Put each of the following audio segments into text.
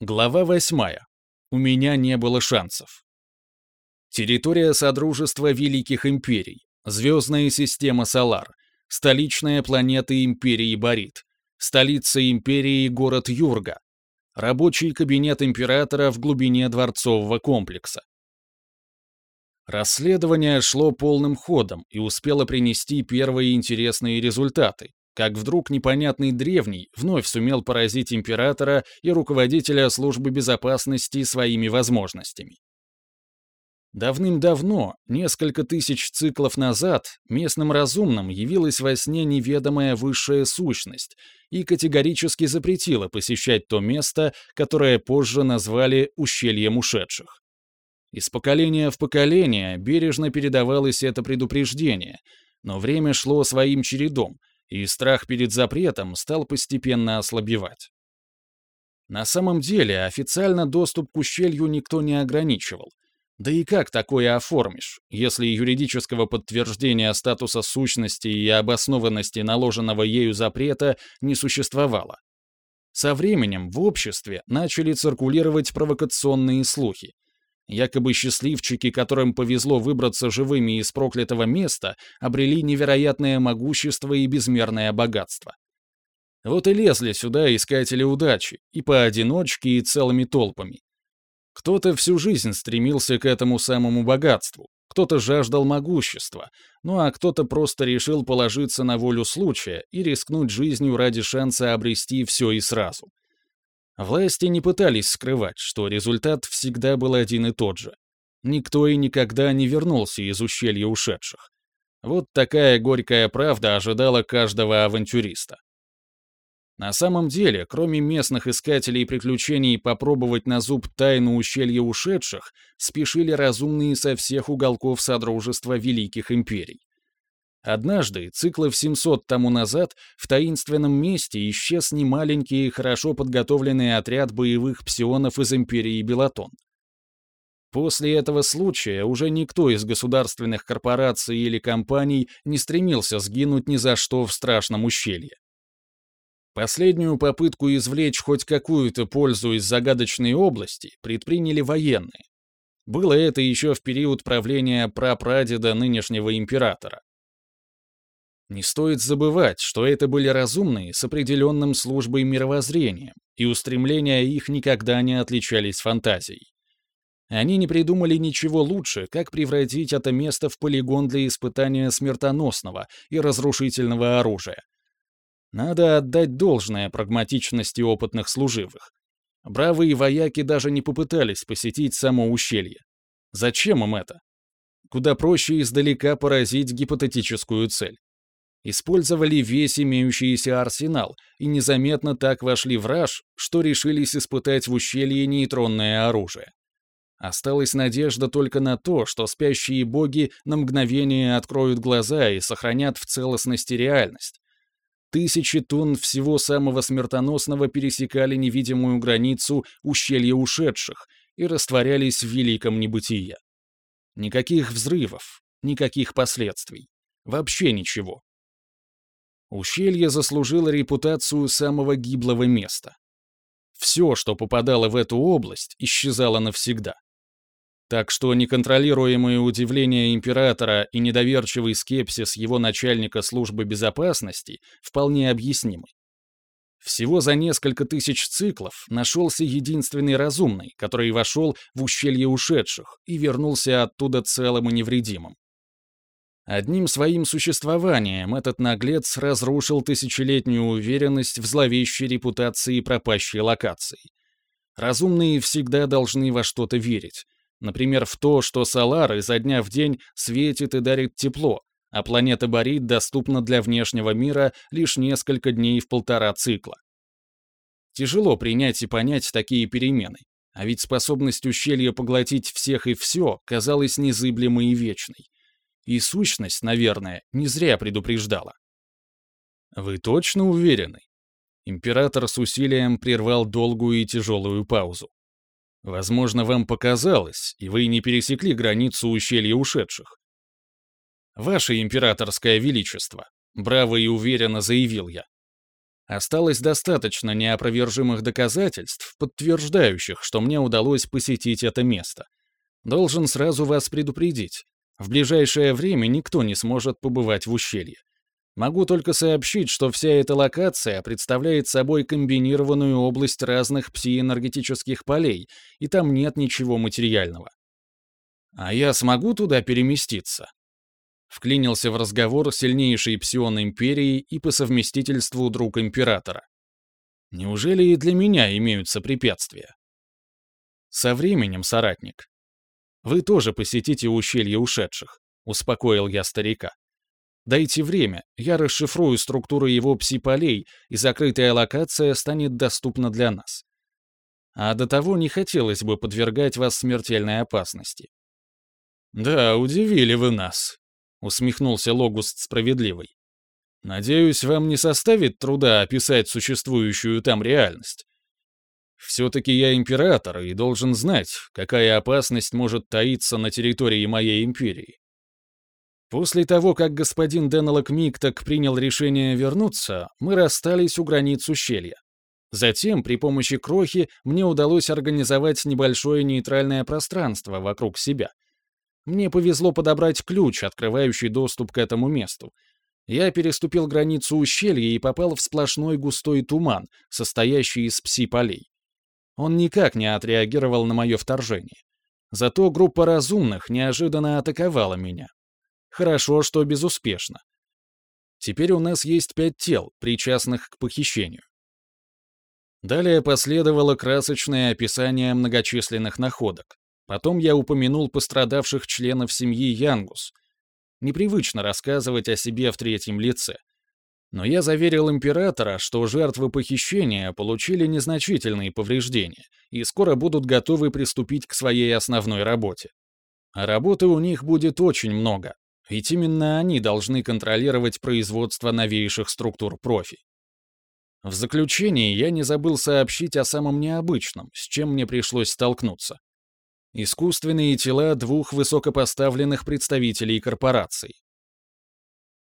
Глава восьмая. У меня не было шансов. Территория Содружества Великих Империй. Звездная система Солар. Столичная планета Империи Борит. Столица Империи город Юрга. Рабочий кабинет Императора в глубине дворцового комплекса. Расследование шло полным ходом и успело принести первые интересные результаты, как вдруг непонятный древний вновь сумел поразить императора и руководителя службы безопасности своими возможностями. Давным-давно, несколько тысяч циклов назад, местным разумным явилась во сне неведомая высшая сущность и категорически запретила посещать то место, которое позже назвали «ущельем ушедших». Из поколения в поколение бережно передавалось это предупреждение, но время шло своим чередом, и страх перед запретом стал постепенно ослабевать. На самом деле официально доступ к ущелью никто не ограничивал. Да и как такое оформишь, если юридического подтверждения статуса сущности и обоснованности наложенного ею запрета не существовало? Со временем в обществе начали циркулировать провокационные слухи, Якобы счастливчики, которым повезло выбраться живыми из проклятого места, обрели невероятное могущество и безмерное богатство. Вот и лезли сюда искатели удачи, и поодиночке, и целыми толпами. Кто-то всю жизнь стремился к этому самому богатству, кто-то жаждал могущества, ну а кто-то просто решил положиться на волю случая и рискнуть жизнью ради шанса обрести все и сразу. Власти не пытались скрывать, что результат всегда был один и тот же. Никто и никогда не вернулся из ущелья ушедших. Вот такая горькая правда ожидала каждого авантюриста. На самом деле, кроме местных искателей приключений попробовать на зуб тайну ущелья ушедших, спешили разумные со всех уголков Содружества Великих Империй. Однажды, циклов 700 тому назад, в таинственном месте исчез немаленький и хорошо подготовленный отряд боевых псионов из Империи Белатон. После этого случая уже никто из государственных корпораций или компаний не стремился сгинуть ни за что в страшном ущелье. Последнюю попытку извлечь хоть какую-то пользу из загадочной области предприняли военные. Было это еще в период правления прапрадеда нынешнего императора. Не стоит забывать, что это были разумные с определенным службой мировоззрением, и устремления их никогда не отличались фантазией. Они не придумали ничего лучше, как превратить это место в полигон для испытания смертоносного и разрушительного оружия. Надо отдать должное прагматичности опытных служивых. Бравые вояки даже не попытались посетить само ущелье. Зачем им это? Куда проще издалека поразить гипотетическую цель использовали весь имеющийся арсенал и незаметно так вошли в раж, что решились испытать в ущелье нейтронное оружие. Осталась надежда только на то, что спящие боги на мгновение откроют глаза и сохранят в целостности реальность. Тысячи тонн всего самого смертоносного пересекали невидимую границу ущелья ушедших и растворялись в великом небытие. Никаких взрывов, никаких последствий. Вообще ничего. Ущелье заслужило репутацию самого гиблого места. Все, что попадало в эту область, исчезало навсегда. Так что неконтролируемое удивление императора и недоверчивый скепсис его начальника службы безопасности вполне объяснимы. Всего за несколько тысяч циклов нашелся единственный разумный, который вошел в ущелье ушедших и вернулся оттуда целым и невредимым. Одним своим существованием этот наглец разрушил тысячелетнюю уверенность в зловещей репутации пропащей локации. Разумные всегда должны во что-то верить. Например, в то, что Солар изо дня в день светит и дарит тепло, а планета Борит доступна для внешнего мира лишь несколько дней в полтора цикла. Тяжело принять и понять такие перемены, а ведь способность ущелья поглотить всех и все казалась незыблемой и вечной. И сущность, наверное, не зря предупреждала. «Вы точно уверены?» Император с усилием прервал долгую и тяжелую паузу. «Возможно, вам показалось, и вы не пересекли границу ущелья ушедших». «Ваше императорское величество», — браво и уверенно заявил я. Осталось достаточно неопровержимых доказательств, подтверждающих, что мне удалось посетить это место. Должен сразу вас предупредить. В ближайшее время никто не сможет побывать в ущелье. Могу только сообщить, что вся эта локация представляет собой комбинированную область разных псиэнергетических полей, и там нет ничего материального. А я смогу туда переместиться? Вклинился в разговор сильнейший псион Империи и по совместительству друг Императора. Неужели и для меня имеются препятствия? Со временем, соратник. Вы тоже посетите ущелье ушедших, успокоил я старика. Дайте время, я расшифрую структуру его пси-полей, и закрытая локация станет доступна для нас. А до того не хотелось бы подвергать вас смертельной опасности. «Да, удивили вы нас», — усмехнулся Логуст Справедливый. «Надеюсь, вам не составит труда описать существующую там реальность. Все-таки я император и должен знать, какая опасность может таиться на территории моей империи. После того, как господин Деннелок Микток принял решение вернуться, мы расстались у границ ущелья. Затем, при помощи крохи, мне удалось организовать небольшое нейтральное пространство вокруг себя. Мне повезло подобрать ключ, открывающий доступ к этому месту. Я переступил границу ущелья и попал в сплошной густой туман, состоящий из пси-полей. Он никак не отреагировал на мое вторжение. Зато группа разумных неожиданно атаковала меня. Хорошо, что безуспешно. Теперь у нас есть пять тел, причастных к похищению. Далее последовало красочное описание многочисленных находок. Потом я упомянул пострадавших членов семьи Янгус. Непривычно рассказывать о себе в третьем лице. Но я заверил императора, что жертвы похищения получили незначительные повреждения и скоро будут готовы приступить к своей основной работе. А работы у них будет очень много, ведь именно они должны контролировать производство новейших структур профи. В заключении я не забыл сообщить о самом необычном, с чем мне пришлось столкнуться. Искусственные тела двух высокопоставленных представителей корпораций.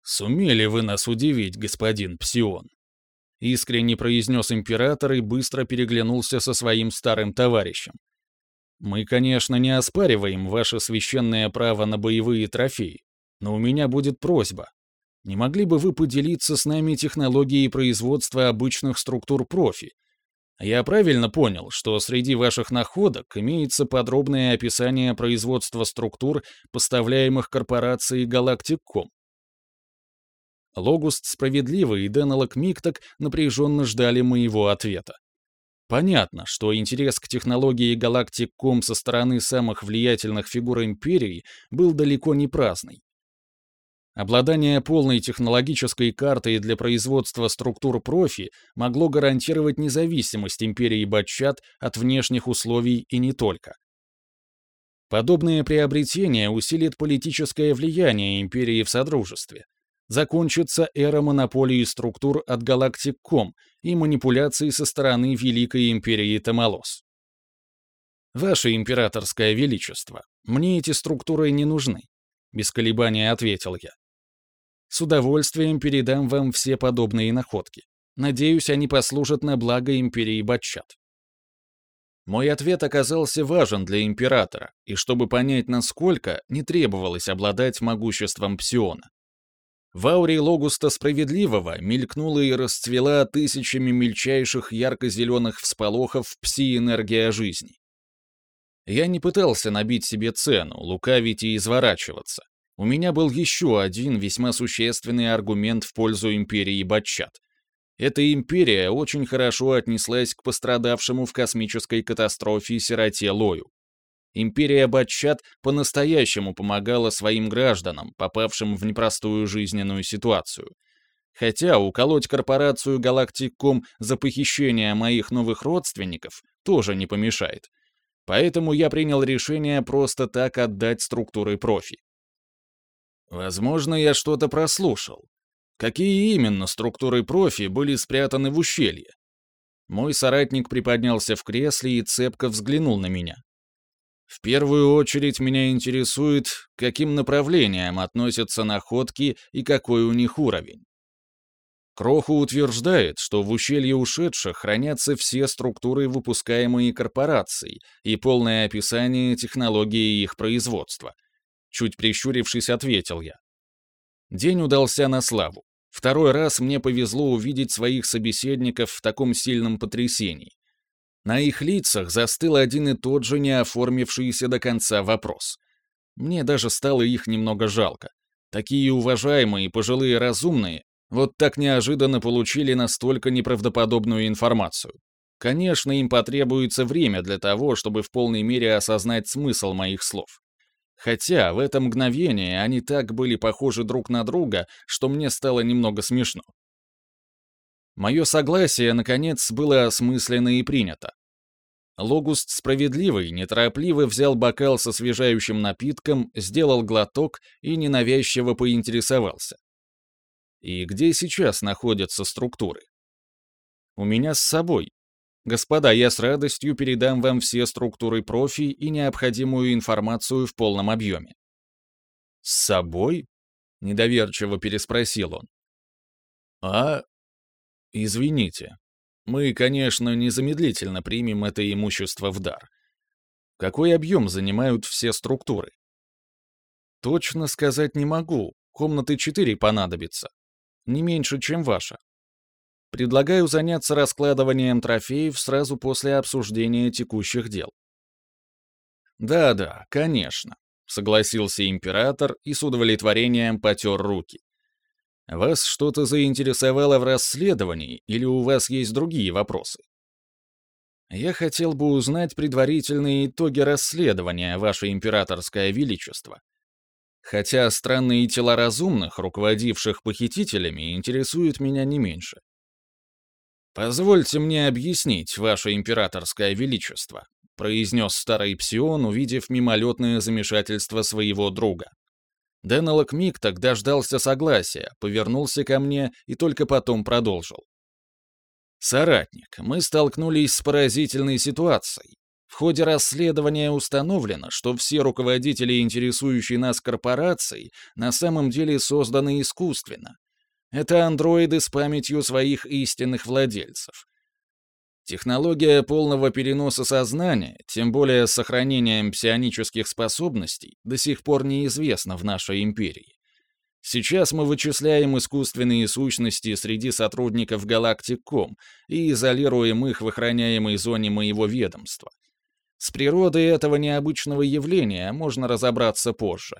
«Сумели вы нас удивить, господин Псион», — искренне произнес император и быстро переглянулся со своим старым товарищем. «Мы, конечно, не оспариваем ваше священное право на боевые трофеи, но у меня будет просьба. Не могли бы вы поделиться с нами технологией производства обычных структур профи? Я правильно понял, что среди ваших находок имеется подробное описание производства структур, поставляемых корпорацией Galactic.com? Логуст Справедливый и Денелок Микток напряженно ждали моего ответа. Понятно, что интерес к технологии Galactic.com со стороны самых влиятельных фигур Империи был далеко не праздный. Обладание полной технологической картой для производства структур профи могло гарантировать независимость империи Батчат от внешних условий и не только. Подобное приобретение усилит политическое влияние империи в Содружестве. Закончится эра монополии структур от Галактик.ком и манипуляций со стороны Великой империи Тамалос. «Ваше императорское величество, мне эти структуры не нужны», — без колебания ответил я. С удовольствием передам вам все подобные находки. Надеюсь, они послужат на благо империи Батчат. Мой ответ оказался важен для императора, и чтобы понять, насколько, не требовалось обладать могуществом Псиона. В ауре Логуста Справедливого мелькнула и расцвела тысячами мельчайших ярко-зеленых всполохов пси-энергия жизни. Я не пытался набить себе цену, лукавить и изворачиваться. У меня был еще один весьма существенный аргумент в пользу империи Батчат. Эта империя очень хорошо отнеслась к пострадавшему в космической катастрофе сироте Лою. Империя Батчат по-настоящему помогала своим гражданам, попавшим в непростую жизненную ситуацию. Хотя уколоть корпорацию Галактиком за похищение моих новых родственников тоже не помешает. Поэтому я принял решение просто так отдать структуры профи. Возможно, я что-то прослушал. Какие именно структуры профи были спрятаны в ущелье? Мой соратник приподнялся в кресле и цепко взглянул на меня. В первую очередь меня интересует, каким направлением относятся находки и какой у них уровень. Кроху утверждает, что в ущелье ушедших хранятся все структуры, выпускаемые корпорацией, и полное описание технологии их производства. Чуть прищурившись, ответил я. День удался на славу. Второй раз мне повезло увидеть своих собеседников в таком сильном потрясении. На их лицах застыл один и тот же не оформившийся до конца вопрос. Мне даже стало их немного жалко. Такие уважаемые, пожилые разумные, вот так неожиданно получили настолько неправдоподобную информацию. Конечно, им потребуется время для того, чтобы в полной мере осознать смысл моих слов. Хотя в это мгновение они так были похожи друг на друга, что мне стало немного смешно. Мое согласие, наконец, было осмысленно и принято. Логуст справедливый, неторопливо взял бокал со освежающим напитком, сделал глоток и ненавязчиво поинтересовался. И где сейчас находятся структуры? У меня с собой. Господа, я с радостью передам вам все структуры профи и необходимую информацию в полном объеме. С собой? Недоверчиво переспросил он. А... Извините. Мы, конечно, незамедлительно примем это имущество в дар. Какой объем занимают все структуры? Точно сказать не могу. Комнаты четыре понадобится не меньше, чем ваша. Предлагаю заняться раскладыванием трофеев сразу после обсуждения текущих дел. Да-да, конечно, согласился император и с удовлетворением потер руки. Вас что-то заинтересовало в расследовании или у вас есть другие вопросы? Я хотел бы узнать предварительные итоги расследования, Ваше Императорское Величество. Хотя странные тела разумных, руководивших похитителями, интересуют меня не меньше. «Позвольте мне объяснить, ваше императорское величество», произнес старый псион, увидев мимолетное замешательство своего друга. Денелок Микток дождался согласия, повернулся ко мне и только потом продолжил. «Соратник, мы столкнулись с поразительной ситуацией. В ходе расследования установлено, что все руководители интересующей нас корпораций на самом деле созданы искусственно. Это андроиды с памятью своих истинных владельцев. Технология полного переноса сознания, тем более с сохранением псионических способностей, до сих пор неизвестна в нашей империи. Сейчас мы вычисляем искусственные сущности среди сотрудников Галактиком и изолируем их в охраняемой зоне моего ведомства — с природой этого необычного явления можно разобраться позже.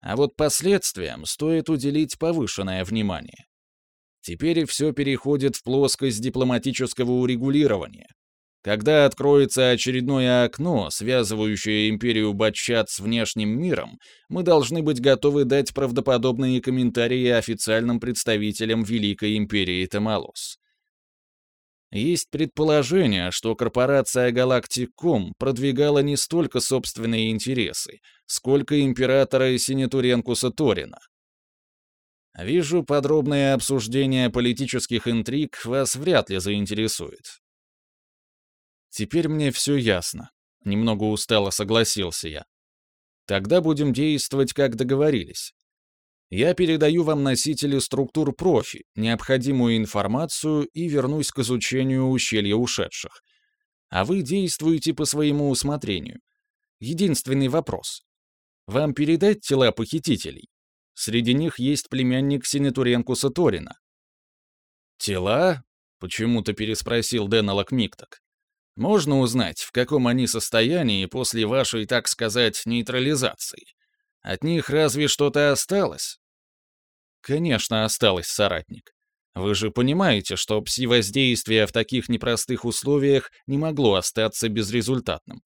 А вот последствиям стоит уделить повышенное внимание. Теперь все переходит в плоскость дипломатического урегулирования. Когда откроется очередное окно, связывающее империю Батчат с внешним миром, мы должны быть готовы дать правдоподобные комментарии официальным представителям Великой империи Тамалос. Есть предположение, что корпорация Галактиком продвигала не столько собственные интересы, сколько императора Синетуренкуса Торина. Вижу, подробное обсуждение политических интриг вас вряд ли заинтересует. Теперь мне все ясно. Немного устало согласился я. Тогда будем действовать, как договорились. Я передаю вам носители структур профи, необходимую информацию и вернусь к изучению ущелья ушедших. А вы действуете по своему усмотрению. Единственный вопрос. Вам передать тела похитителей? Среди них есть племянник Синетуренкуса Торина. «Тела?» — почему-то переспросил Деннелок Микток. «Можно узнать, в каком они состоянии после вашей, так сказать, нейтрализации?» От них разве что-то осталось? Конечно, осталось, соратник. Вы же понимаете, что пси-воздействие в таких непростых условиях не могло остаться безрезультатным.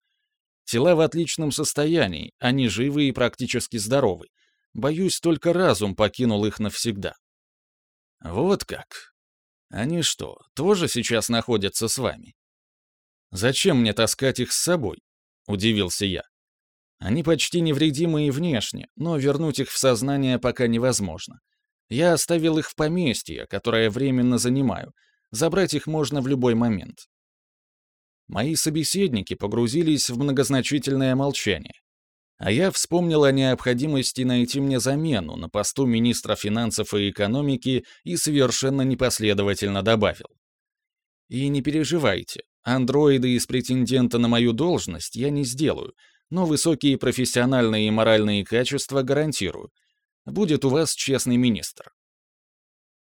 Тела в отличном состоянии, они живы и практически здоровы. Боюсь, только разум покинул их навсегда. Вот как. Они что, тоже сейчас находятся с вами? Зачем мне таскать их с собой? Удивился я. Они почти невредимы и внешне, но вернуть их в сознание пока невозможно. Я оставил их в поместье, которое временно занимаю. Забрать их можно в любой момент. Мои собеседники погрузились в многозначительное молчание. А я вспомнил о необходимости найти мне замену на посту министра финансов и экономики и совершенно непоследовательно добавил. И не переживайте, андроиды из претендента на мою должность я не сделаю, но высокие профессиональные и моральные качества гарантирую. Будет у вас честный министр.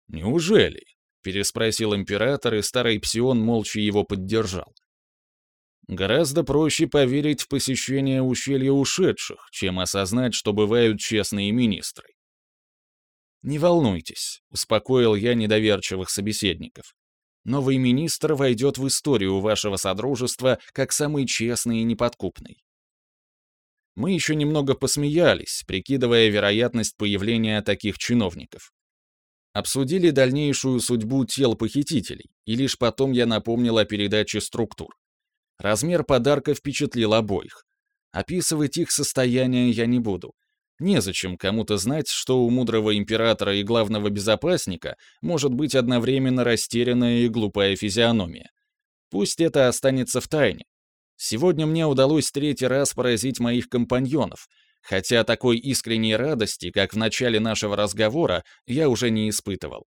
«Неужели?» — переспросил император, и старый псион молча его поддержал. Гораздо проще поверить в посещение ущелья ушедших, чем осознать, что бывают честные министры. «Не волнуйтесь», — успокоил я недоверчивых собеседников. «Новый министр войдет в историю вашего содружества как самый честный и неподкупный». Мы еще немного посмеялись, прикидывая вероятность появления таких чиновников. Обсудили дальнейшую судьбу тел похитителей, и лишь потом я напомнил о передаче структур. Размер подарка впечатлил обоих. Описывать их состояние я не буду. Незачем кому-то знать, что у мудрого императора и главного безопасника может быть одновременно растерянная и глупая физиономия. Пусть это останется в тайне. Сегодня мне удалось третий раз поразить моих компаньонов, хотя такой искренней радости, как в начале нашего разговора, я уже не испытывал.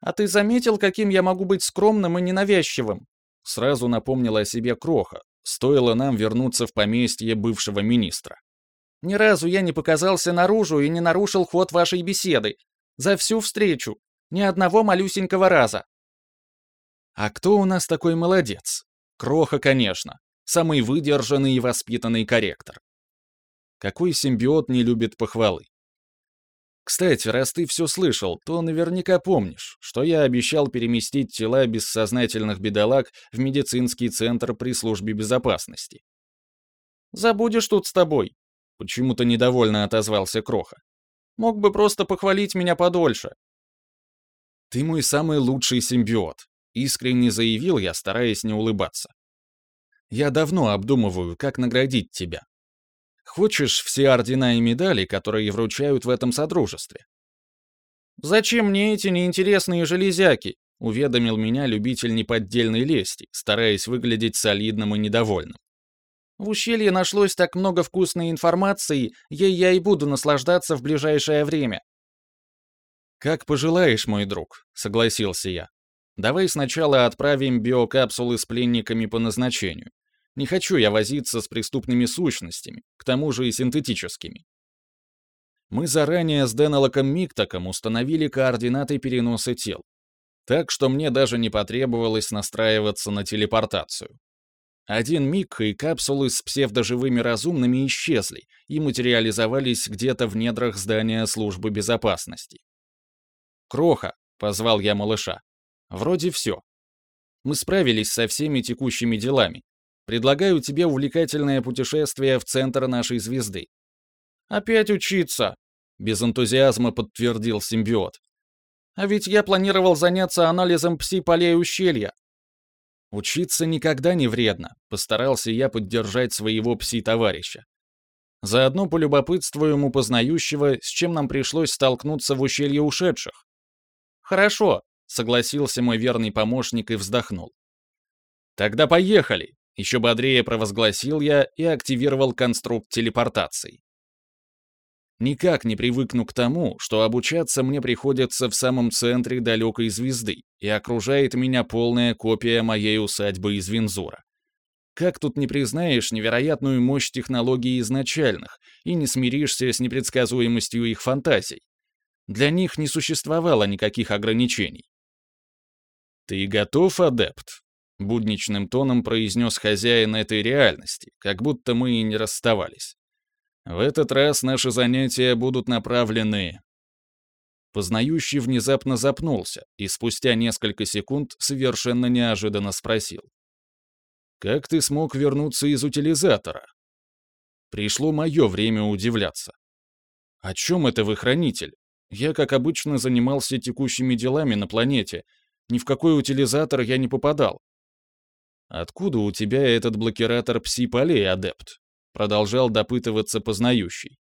«А ты заметил, каким я могу быть скромным и ненавязчивым?» Сразу напомнила о себе Кроха, стоило нам вернуться в поместье бывшего министра. «Ни разу я не показался наружу и не нарушил ход вашей беседы. За всю встречу. Ни одного малюсенького раза». «А кто у нас такой молодец?» Кроха, конечно. Самый выдержанный и воспитанный корректор. Какой симбиот не любит похвалы? Кстати, раз ты все слышал, то наверняка помнишь, что я обещал переместить тела бессознательных бедолаг в медицинский центр при службе безопасности. «Забудешь тут с тобой», — почему-то недовольно отозвался Кроха. «Мог бы просто похвалить меня подольше». «Ты мой самый лучший симбиот», — искренне заявил я, стараясь не улыбаться. «Я давно обдумываю, как наградить тебя. Хочешь все ордена и медали, которые вручают в этом содружестве?» «Зачем мне эти неинтересные железяки?» — уведомил меня любитель неподдельной лести, стараясь выглядеть солидным и недовольным. «В ущелье нашлось так много вкусной информации, ей я и буду наслаждаться в ближайшее время». «Как пожелаешь, мой друг», — согласился я. «Давай сначала отправим биокапсулы с пленниками по назначению. Не хочу я возиться с преступными сущностями, к тому же и синтетическими. Мы заранее с Денелоком Миктоком установили координаты переноса тел, так что мне даже не потребовалось настраиваться на телепортацию. Один миг, и капсулы с псевдоживыми разумными исчезли и материализовались где-то в недрах здания службы безопасности. «Кроха», — позвал я малыша, — «вроде все. Мы справились со всеми текущими делами, Предлагаю тебе увлекательное путешествие в центр нашей звезды». «Опять учиться?» — без энтузиазма подтвердил симбиот. «А ведь я планировал заняться анализом пси-полей ущелья». «Учиться никогда не вредно», — постарался я поддержать своего пси-товарища. Заодно полюбопытствуем у познающего, с чем нам пришлось столкнуться в ущелье ушедших. «Хорошо», — согласился мой верный помощник и вздохнул. «Тогда поехали!» Еще бодрее провозгласил я и активировал конструкт телепортации. Никак не привыкну к тому, что обучаться мне приходится в самом центре далекой звезды, и окружает меня полная копия моей усадьбы из Винзура. Как тут не признаешь невероятную мощь технологий изначальных и не смиришься с непредсказуемостью их фантазий? Для них не существовало никаких ограничений. «Ты готов, адепт?» Будничным тоном произнес хозяин этой реальности, как будто мы и не расставались. В этот раз наши занятия будут направлены... Познающий внезапно запнулся и спустя несколько секунд совершенно неожиданно спросил. «Как ты смог вернуться из утилизатора?» Пришло мое время удивляться. «О чем это вы, хранитель? Я, как обычно, занимался текущими делами на планете. Ни в какой утилизатор я не попадал. «Откуда у тебя этот блокиратор пси-полей, адепт?» Продолжал допытываться познающий.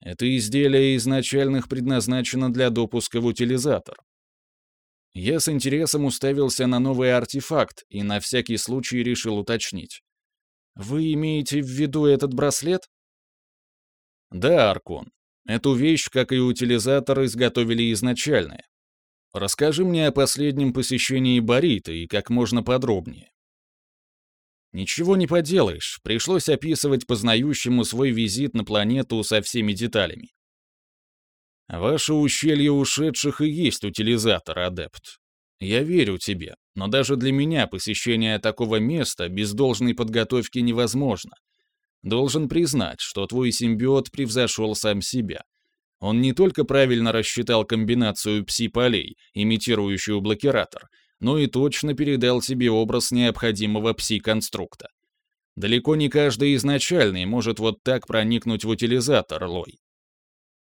Это изделие изначальных предназначено для допуска в утилизатор. Я с интересом уставился на новый артефакт и на всякий случай решил уточнить. Вы имеете в виду этот браслет? Да, Аркон. Эту вещь, как и утилизатор, изготовили изначально. Расскажи мне о последнем посещении Борита и как можно подробнее. Ничего не поделаешь, пришлось описывать познающему свой визит на планету со всеми деталями. Ваше ущелье ушедших и есть утилизатор, адепт. Я верю тебе, но даже для меня посещение такого места без должной подготовки невозможно. Должен признать, что твой симбиот превзошел сам себя. Он не только правильно рассчитал комбинацию пси-полей, имитирующую блокиратор, но и точно передал тебе образ необходимого пси-конструкта. Далеко не каждый изначальный может вот так проникнуть в утилизатор, Лой.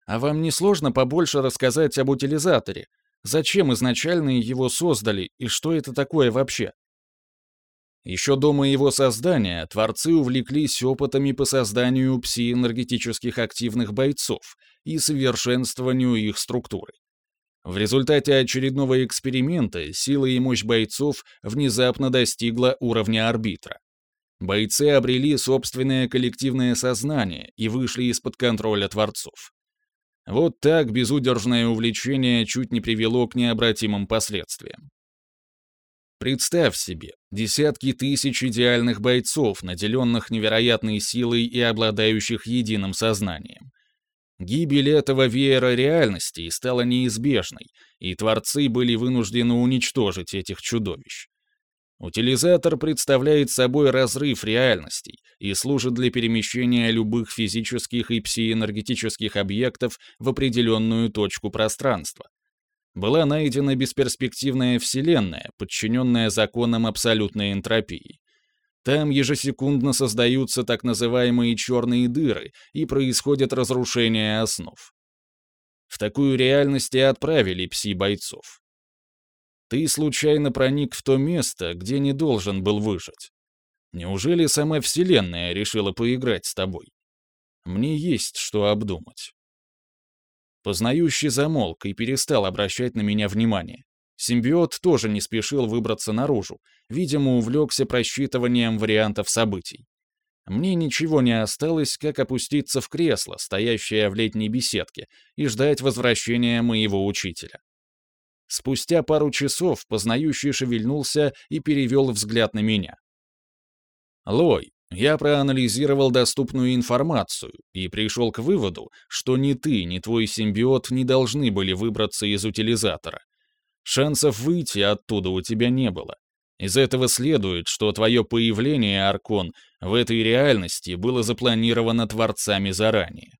А вам не сложно побольше рассказать об утилизаторе? Зачем изначальные его создали и что это такое вообще? Еще до моего создания творцы увлеклись опытами по созданию псиэнергетических активных бойцов и совершенствованию их структуры. В результате очередного эксперимента сила и мощь бойцов внезапно достигла уровня арбитра. Бойцы обрели собственное коллективное сознание и вышли из-под контроля творцов. Вот так безудержное увлечение чуть не привело к необратимым последствиям. Представь себе, десятки тысяч идеальных бойцов, наделенных невероятной силой и обладающих единым сознанием. Гибель этого веера реальностей стала неизбежной, и творцы были вынуждены уничтожить этих чудовищ. Утилизатор представляет собой разрыв реальностей и служит для перемещения любых физических и псиэнергетических объектов в определенную точку пространства. Была найдена бесперспективная Вселенная, подчиненная законам абсолютной энтропии. Там ежесекундно создаются так называемые черные дыры и происходит разрушение основ. В такую реальность и отправили пси-бойцов. Ты случайно проник в то место, где не должен был выжить. Неужели сама Вселенная решила поиграть с тобой? Мне есть что обдумать. Познающий замолк и перестал обращать на меня внимание. Симбиот тоже не спешил выбраться наружу, видимо, увлекся просчитыванием вариантов событий. Мне ничего не осталось, как опуститься в кресло, стоящее в летней беседке, и ждать возвращения моего учителя. Спустя пару часов познающий шевельнулся и перевел взгляд на меня. «Лой, я проанализировал доступную информацию и пришел к выводу, что ни ты, ни твой симбиот не должны были выбраться из утилизатора. Шансов выйти оттуда у тебя не было. Из этого следует, что твое появление, Аркон, в этой реальности было запланировано Творцами заранее.